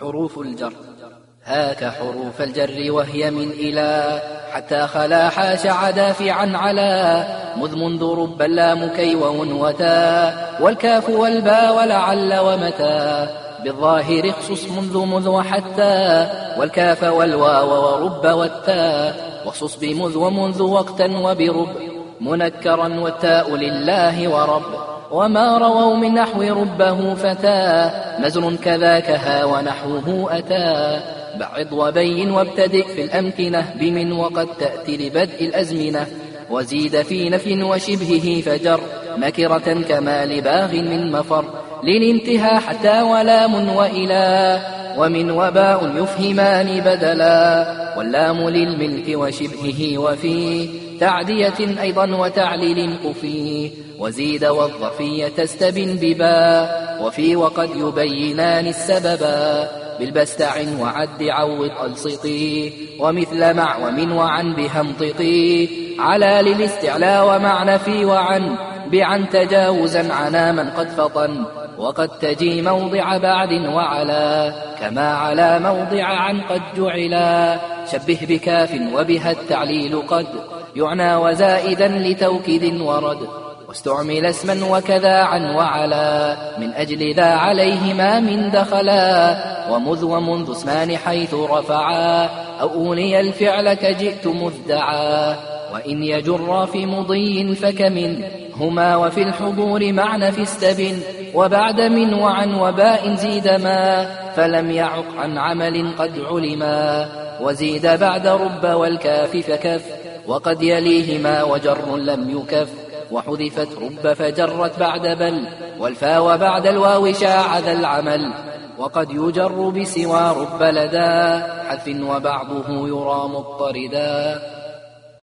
حروف الجر. هاك حروف الجر وهي من إلى. حتى خلا حاش عدافعا على. مذ منذ رب اللام كي وتا والكاف والباء ولعل ومتى بالظاهر اخصص منذ مذ وحتى والكاف والواو ورب والتاء واخصص بمذ ومنذ وقتا وبرب. منكرا والتاء لله ورب. وما رووا من نحو ربه فتى نزر كذاك ها ونحوه أتى بعض وبين وابتدئ في الأمكنة بمن وقد تأتي لبدء الأزمنة وزيد في نفي وشبهه فجر نكرة كما لباغ من مفر للانتهى حتى ولام وإلى ومن وباء يفهمان بدلا واللام للملك وشبهه وفي تعدية أيضا وتعليل قفي وزيد والظرفية تستبن بباء وفي وقد يبينان السببا بالبستع وعد عوض ألصقي ومثل مع ومن وعن بهمطقي على للاستعلاء ومعنى في وعن. بعن تجاوزا عنا من قد فطن. وقد تجي موضع بعد وعلا. كما على موضع عن قد جعلا. شبه بكاف وبها التعليل قد. يعنى وزائدا لتوكيد ورد. واستعمل اسما وكذا عن وعلا. من أجل ذا عليهما من دخلا. ومذ ومنذ اسمان حيث رفعا. أو أولي الفعل كجئت مذدعا. وإن يجر في مضي فكمن. هما وفي الحضور معنى في استبن. وبعد من وعن وباء زيد ما. فلم يعق عن عمل قد علما. وزيد بعد رب والكاف فكف. وقد يليهما وجر لم يكف وحذفت رب فجرت بعد بل والفا وبعد الواو شاع ذا العمل. وقد يجر بسوى رب لدى حذف وبعضه يرى مضطردا